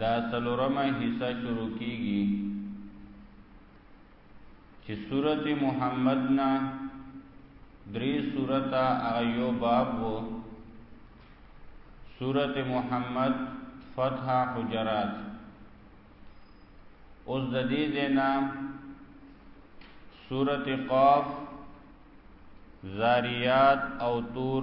دا سلورمه حصہ شروع کیږي چې سورت محمد نا درې سورت هغه یو باب وو سورت محمد فتح حجرات اوس د دې دینا سورت قاف زاریات او تور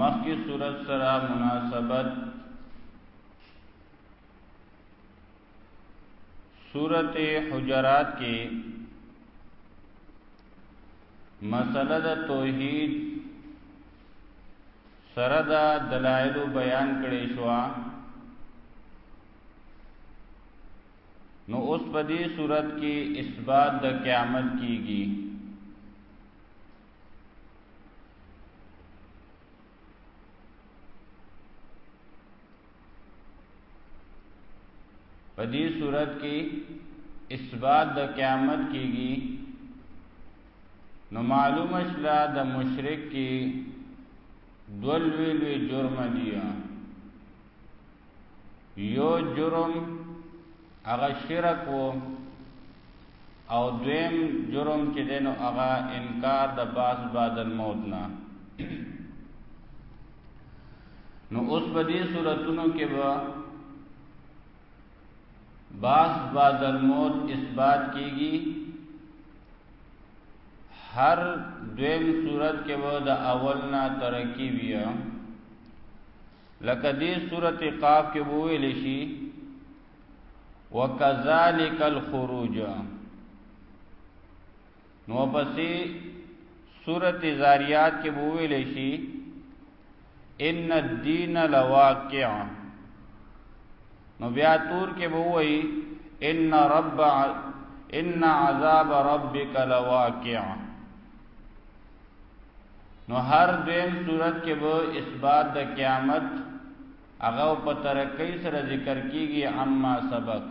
مخکې صورت سره مناسبت صورت حجرات کې مسله د توحید سره د دلایل بیان کړي شو نو اوس په دې صورت کې اثبات د قیامت کیږي په دې صورت کې اثبات د قیامت کیږي نو معلومه شله د مشرک کې دولوی لوی جرم دی یو جرم هغه شرک وو او دویم جرم چې دینو هغه انکار د باس بعد الموت نه نو اوس په دې صورتونو کې به باس بعد الموت اثبات کیږي هر دویم صورت کې به د اول نه ترقی بیا لکه دې سورته قاف کې وویل شي وکذالک الخروج نو پسې سورته زاریات کې وویل شي ان الدین لواقع نو بیا تور کې ووایي ان رب ان عذاب ربک لواقع نو هر دیم صورت کې به اثبات د قیامت هغه په ترقی سره ذکر کیږي اما سبق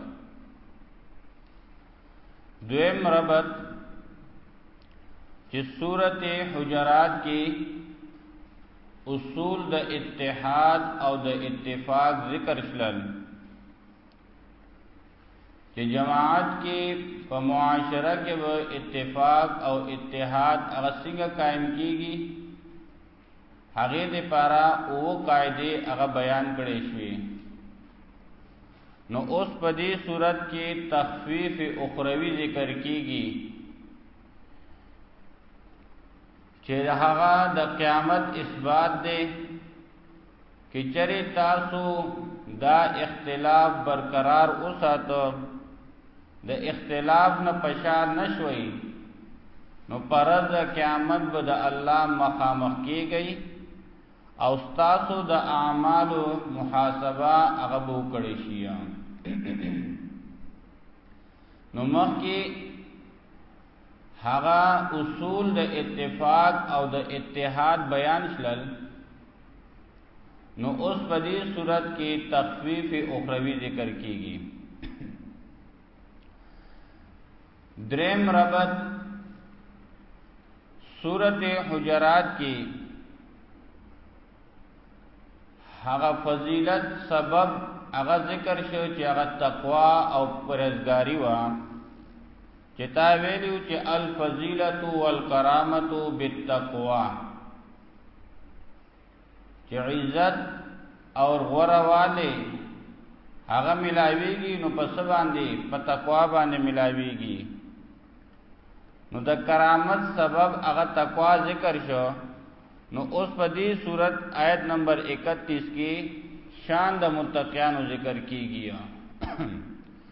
دویم ربط چې صورت حجرات کې اصول د اتحاد او د اتفاق ذکر شلل چې جماعت کې په معاشره کې به اتفاق او اتحاد هغه څنګه قائم کیږي هغه د پاره او قاعده هغه بیان کړي شوی نو اوس په دې صورت کې تخفیف اخروی ذکر کیږي چې هغه د قیامت اثبات دی کچری تاسو دا اختلاف برقرار وساتو د اختلاف نه پشان نشوي نو پرز قیامت به د الله مخامخ کیږي او تاسو د اعمالو محاسبه هغه به وکړي شي نو مخکې هغه اصول د اتفاق او د اتحاد بیان شلل نو اوس په دې صورت کې تخفیف اخروی ذکر کیږي دریم ربط سورت حجرات کې هغه فضیلت سبب هغه ذکر شو چې هغه تقوا او پرهیزګاری و چې تا ویلو چې الفضیلت والکرامت بالتقوا چې عزت او غره والے هغه ملاویږي نو په څه باندې په تقوا باندې ملاویږي نو د کرامت سبب هغه تقوا ذکر شو نو اوس په دې صورت آیت نمبر 31 کې شان د متقینو ذکر کیږي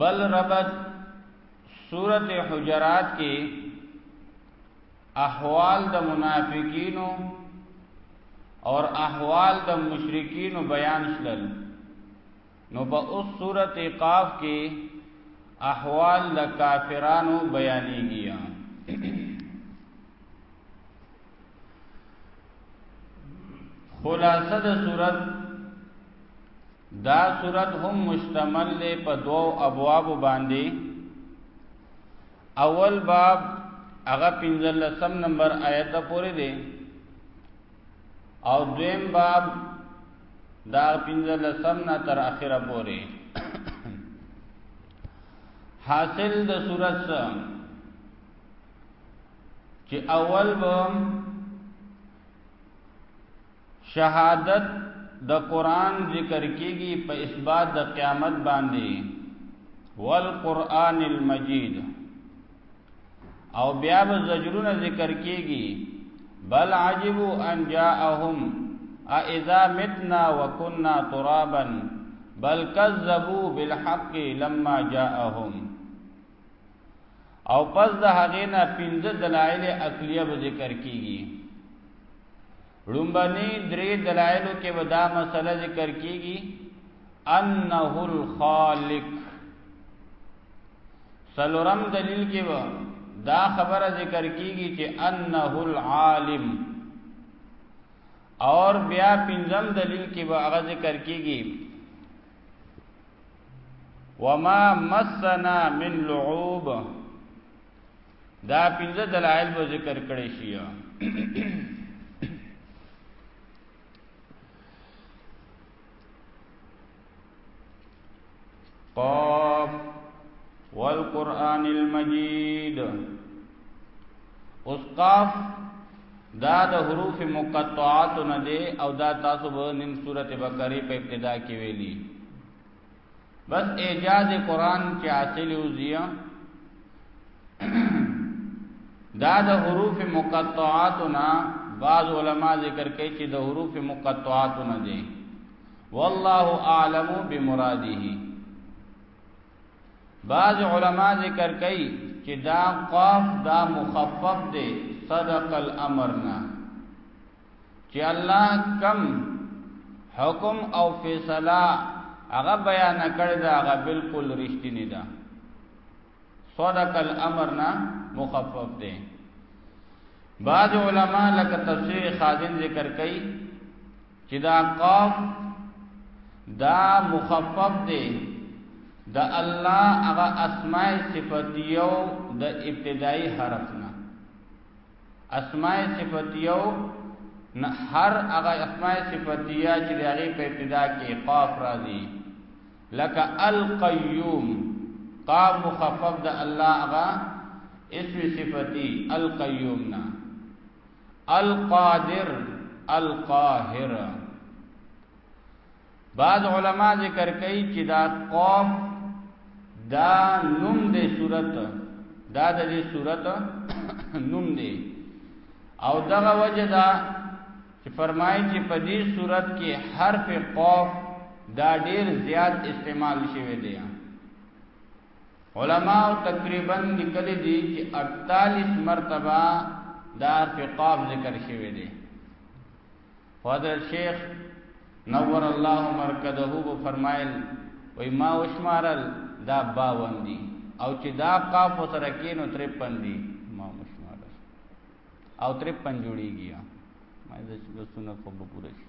بل ربط سورت حجرات کې احوال د منافقینو اور احوال د مشرکینو بیان شلل نو په اوس سورت قاف کې احوال د کافرانو بیانېږي خلاصه د صورت دا صورت هم مشتمل دی په دوو ابوابو باندې اول باب هغه پنځلسم نمبر آیت پورې دی او دویم باب دا پنځلسم نه تر اخره پورې حاصل د صورت سم چې اول به شهادت د قران ذکر کیږي په اثبات د قیامت باندې والقران المجید او بیا به زجرونه ذکر کیږي بل عجب ان جاءهم اذا متنا وكنا ترابا بل كذبوا بالحق لما جاءهم او پس د هغې نه پنځه دلایل عقلیه به ذکر کیږي لومبني درې دلایلو کې به دا مسله ذکر کیږي انه الخالق سلورم دلیل کې به دا خبره ذکر کیږي چې انه العالم اور بیا پنځم دلیل کې به هغه ذکر کیږي وما مسنا من لعوب دا پنځه دلایل به ذکر کړی شي قاف والقرآن المجيد اوس قاف دا د حروف مقطعات نه دی او دا تاسو به نن سورته بقره په ابتدا کې ویلي بس اعجاز قران کې حاصل وزیا دا د حروف مقطعات نه بعض علما ذکر کوي چې د حروف مقطعات نه دي والله اعلم بمراده بعض علما ذکر کوي چې دا قاف دا مخفف دی صدق الامرنا چې الله کم حکم او فیصله هغه بیان کړی دا هغه بالکل رښتینی ده صدق الامرنا مخفف دی بعض علما لکه تفسیر خازن ذکر کوي چې دا قاف دا مخفف دی د الله هغه اسماء صفاتیو د ابتدایي حرف نه اسماء صفاتیو نه هر هغه اسماء صفاتیه چې هغه په ابتدا کې قاف راځي لکه القیوم قاف مخفف د الله هغه اسم صفاتی القیوم نه القادر القاهر بعض علما ذکر کوي چې دا قاف دا نوم دی صورت دا د دې صورت نوم دی او دغه وجه دا چې فرمایي چې په دې صورت کې حرف قاف دا ډیر زیات استعمال شوی دی علماء تقریبا لیکلي دي چې 48 مرتبه دا فقاب ذکر شوی دی حضرت شیخ نور الله مرکزه وو فرمایل وای ما وشمارل دا 52 دي او چې دا قاف سره کینو 53 دي ما وشمارل او 53 جوړیږي ما د سنت په پوره شي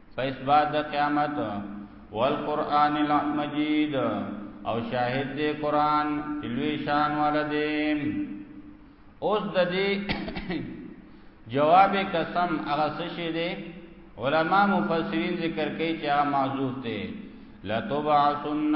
فیسبات د قیامت والقران المجید او شاهد دی قران لوی شان ولدیم اوس د دې جواب قسم هغه څه شه دی علما مفسرین ذکر کوي چې هغه معذوف دی لتبعثن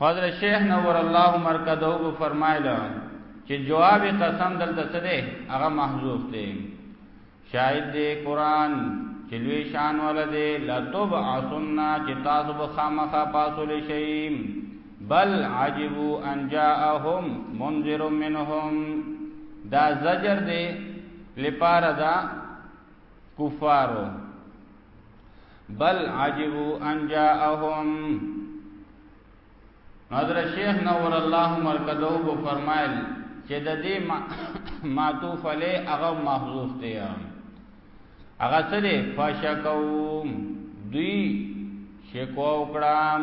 حضرت شیخ نور الله مرکزو کو فرمایله چې جواب قسم دلته څه دی هغه محذوف دی شاید دی قران چې لوی شان ولده لتب عصنا چې تاسو به خامخا پاسول شئ بل عجبوا ان جاءهم منذر منهم دا زجر دی لپاره دا کفارو بل عجبوا ان جاءهم حضرت شیخ نور الله مرکزو کو فرمایل چې د دې معطوف علی هغه محذوف دی هغه څه دی فشکوم دوی شکو وکړم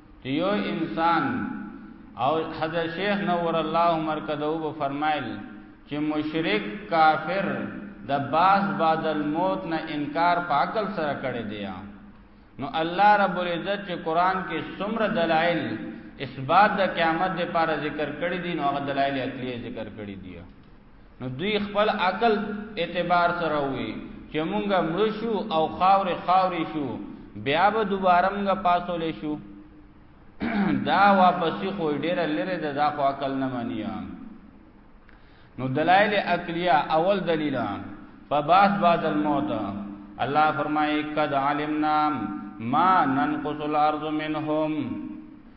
چې یو انسان او حضرت شیخ نور الله مرکزو به فرمایل چې مشرک کافر د باس بعد الموت نه انکار په عقل سره کړی دی نو الله رب العزت چې قران کې څومره دلایل اثبات د قیامت لپاره ذکر کړی دي نو هغه دلایل عقلی ذکر کړی دي نو دوی خپل عقل اعتبار سره وي چې مونږه مړ شو او خاور خاورې شو بیا به دوباره مونږه پاسولې شو دا واپسی خو ډیر لره د دا خو عقل نه منیا نو دلایل عقلیه اول دلیل په باس بعد الموت الله فرمایي قد علمنا ما ننقص الارض منهم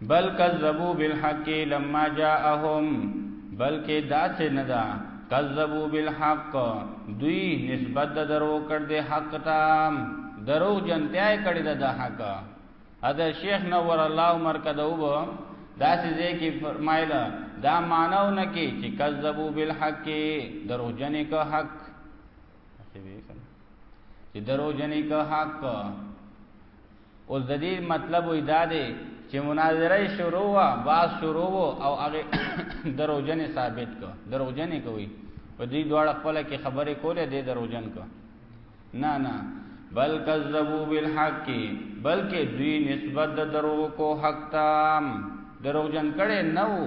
بل کذبوا بالحق لما جاءهم بلکې داسې نه ده کذبوا بالحق دوی نسبت د درو کړ دې حق ته درو جنتیا کړی ده د حق ادا شیخ نور الله عمر کدوب داسې دې کې فرمایله دا مانو نه کې چې کذبوا بالحق درو جنې کا حق چې درو جنې کا حق اوس د دې مطلب وې دا دی چې مناظره شروع وا باز شروع او هغه دروژن ثابت کو دروژن کوي په دې دواړه خپل کې خبرې کولې دې دروژن کو نه نه بل کذبوا بالحق بلکې دوی نسبت د درو کو حق تام دروژن کړي نه وو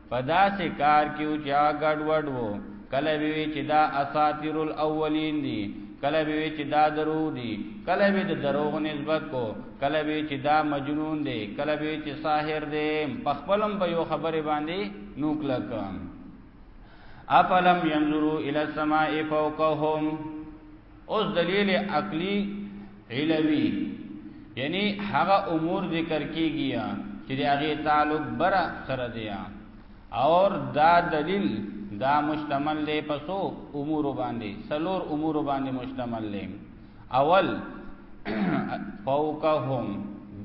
پدا سه کار کیو چې اګډ وډ وو کله به وی چې دا اساطیر الاولین دي کله به وی چې دا درو دي کله به د دروغ نسبت کو کله به چې دا مجنون دي کله به چې ساحر دي پخپلم په یو خبره باندې نوک لکم افلم ينظروا الى السماء فوقهم اوس دلیل عقلی علوی یعنی هغه امور ذکر کیږي چې هغه تعلق بر سره دی اور دا دلیل دا مشتمل دی پسو امور باندې سلور امور باندې مشتمل دی اول فوقهم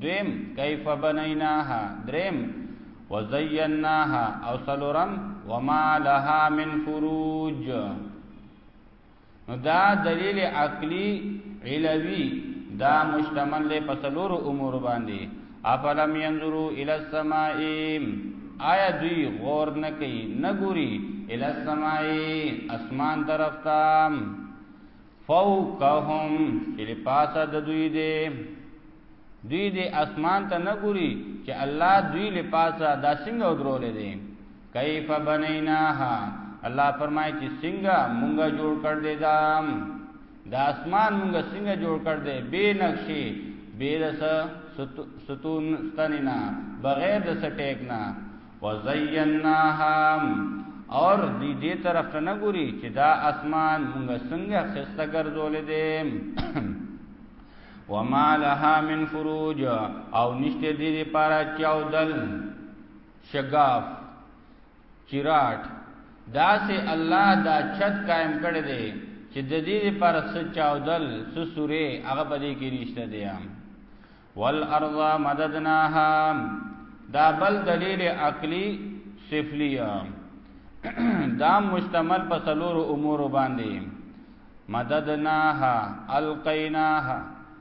دویم کیف بنیناها دریم وزیناها او سلورم وما لها من فروج نو دا دلیل عقلی علوی دا مشتمل دی په څلور امور باندې افلم ينظروا الى السماء آیا دوی غور نه کوي نه ګوري الى السماء اسمان طرف ته فوقهم چې پاسه د دوی دی دوی د اسمان ته نه ګوري چې الله دوی له پاسه دا څنګه درولې دي کیف بنیناها الله فرمای چې څنګه مونږه جوړ کړ دې دام د دا اسمان مونږه څنګه جوړ کړ دې بے نقشې بے رس ستون ستنینا بغیر د سټیک نه وزیناها اور دې دې طرف ته نه ګوري چې دا اسمان مونږه څنګه خسته ګرځولې دې وما لها من فروج او نشته دې لپاره چاودل شګاف چیراټ دا سه الله دا چت قائم کړی دی چې د دې لپاره څه چاودل څه سورې هغه پدې کې نشته دی والارض مددناها دا بل دلیل عقلی سفلی دا مشتمل په څلور امور باندې مددناها القیناها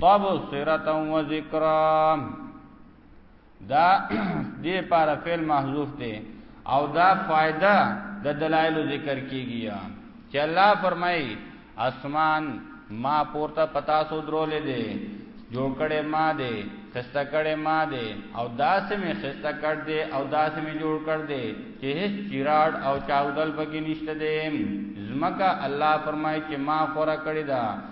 تبصرتا و ذکرام دا دې پر فعل محذوف دی او دا فائدہ د دلایل ذکر کیږي چې الله فرمایي اسمان ما پورته پتا سو درولې دي جوړ کړي ما دي خسته کړي ما دي او داس می خسته کړ دي او داس می جوړ کړ دي چې هیڅ چیراډ او چاودل پکې نشته دي زمکه الله فرمایي چې ما خورا کړی دا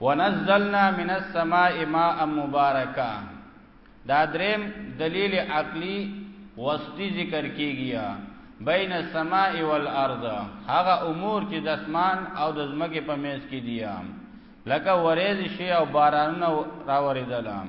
ونزلنا من السماء ماء مبارکا دا دریم دلیل عقلی وسطی ذکر کیږي بین السماء والارض هغه امور چې د اسمان او د زمکه په میز کې دي لکه ورېز شي او بارانونه راوړي دلام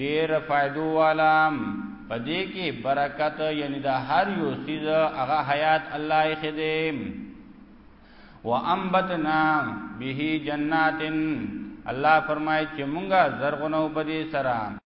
ډیر فائدو والام په دې کې برکت یعنی دا هر یو سیز هغه حیات الله یې خدیم وانبتنا به جناتن الله فرمایي چې مونږه زرغونو په دې سره